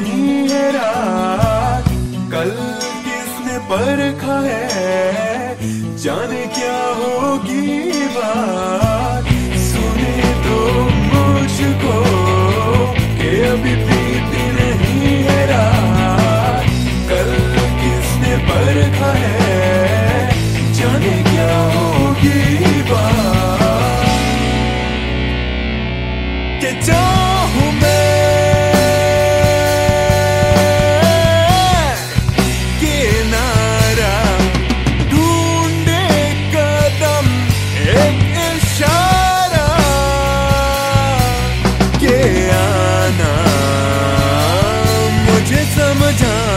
نہیں ہے رات۔ کل کس نے پرکھا ہے؟ جانے کیا ہوگی بات؟ سنے تو مجھ کو کہ ابھی بیتی نہیں ہے رات۔ کل کس نے پرکھا ہے؟ جانے کیا ہوگی بات؟ کہ جان جان